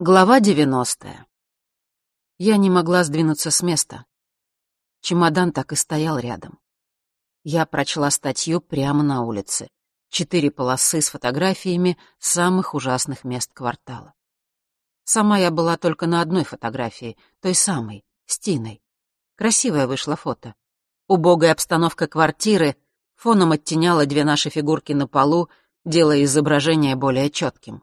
Глава 90. Я не могла сдвинуться с места. Чемодан так и стоял рядом. Я прочла статью прямо на улице. Четыре полосы с фотографиями самых ужасных мест квартала. Сама я была только на одной фотографии, той самой, с Тиной. Красивое вышло фото. Убогая обстановка квартиры фоном оттеняла две наши фигурки на полу, делая изображение более четким.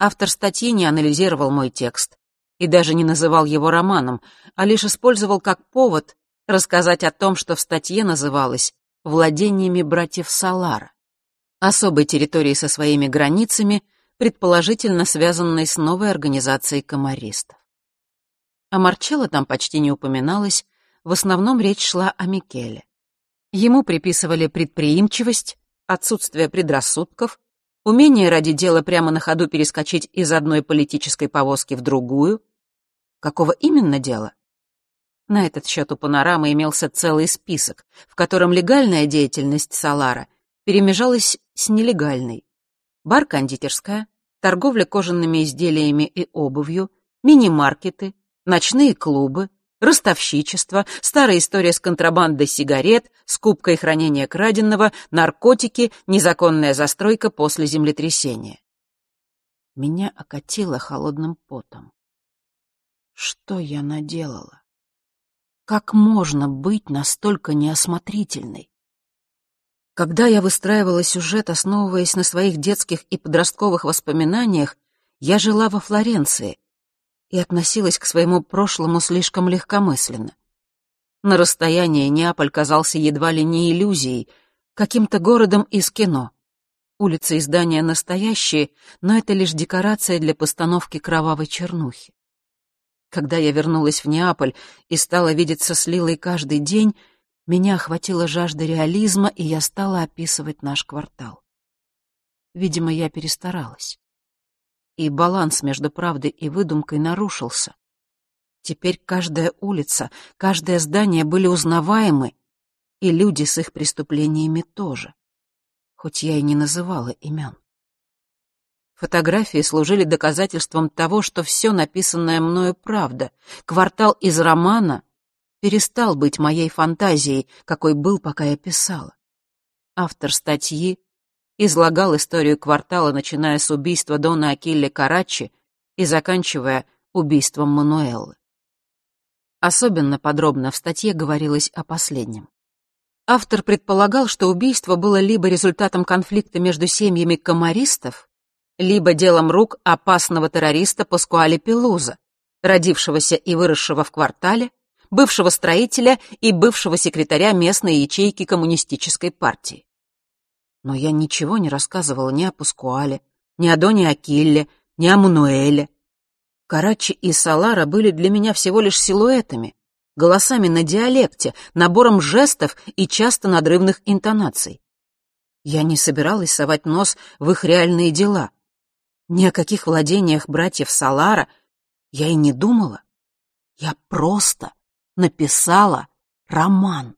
Автор статьи не анализировал мой текст и даже не называл его романом, а лишь использовал как повод рассказать о том, что в статье называлось «Владениями братьев Салара», особой территории со своими границами, предположительно связанной с новой организацией комаристов. О Марчелло там почти не упоминалось, в основном речь шла о Микеле. Ему приписывали предприимчивость, отсутствие предрассудков, умение ради дела прямо на ходу перескочить из одной политической повозки в другую. Какого именно дела? На этот счет у «Панорамы» имелся целый список, в котором легальная деятельность Салара перемежалась с нелегальной. Бар-кондитерская, торговля кожаными изделиями и обувью, мини-маркеты, ночные клубы, ростовщичество, старая история с контрабандой сигарет, скупка и хранение краденного, наркотики, незаконная застройка после землетрясения. Меня окатило холодным потом. Что я наделала? Как можно быть настолько неосмотрительной? Когда я выстраивала сюжет, основываясь на своих детских и подростковых воспоминаниях, я жила во Флоренции, и относилась к своему прошлому слишком легкомысленно. На расстоянии Неаполь казался едва ли не иллюзией, каким-то городом из кино. Улицы и здания настоящие, но это лишь декорация для постановки кровавой чернухи. Когда я вернулась в Неаполь и стала видеться с Лилой каждый день, меня охватила жажда реализма, и я стала описывать наш квартал. Видимо, я перестаралась и баланс между правдой и выдумкой нарушился. Теперь каждая улица, каждое здание были узнаваемы, и люди с их преступлениями тоже, хоть я и не называла имен. Фотографии служили доказательством того, что все написанное мною правда. Квартал из романа перестал быть моей фантазией, какой был, пока я писала. Автор статьи излагал историю квартала, начиная с убийства Дона Акилле Карачи и заканчивая убийством Мануэллы. Особенно подробно в статье говорилось о последнем. Автор предполагал, что убийство было либо результатом конфликта между семьями комаристов, либо делом рук опасного террориста Паскуале Пелуза, родившегося и выросшего в квартале, бывшего строителя и бывшего секретаря местной ячейки коммунистической партии. Но я ничего не рассказывала ни о Паскуале, ни о Доне Акилле, ни о Мануэле. Карачи и Салара были для меня всего лишь силуэтами, голосами на диалекте, набором жестов и часто надрывных интонаций. Я не собиралась совать нос в их реальные дела. Ни о каких владениях братьев Салара я и не думала. Я просто написала роман.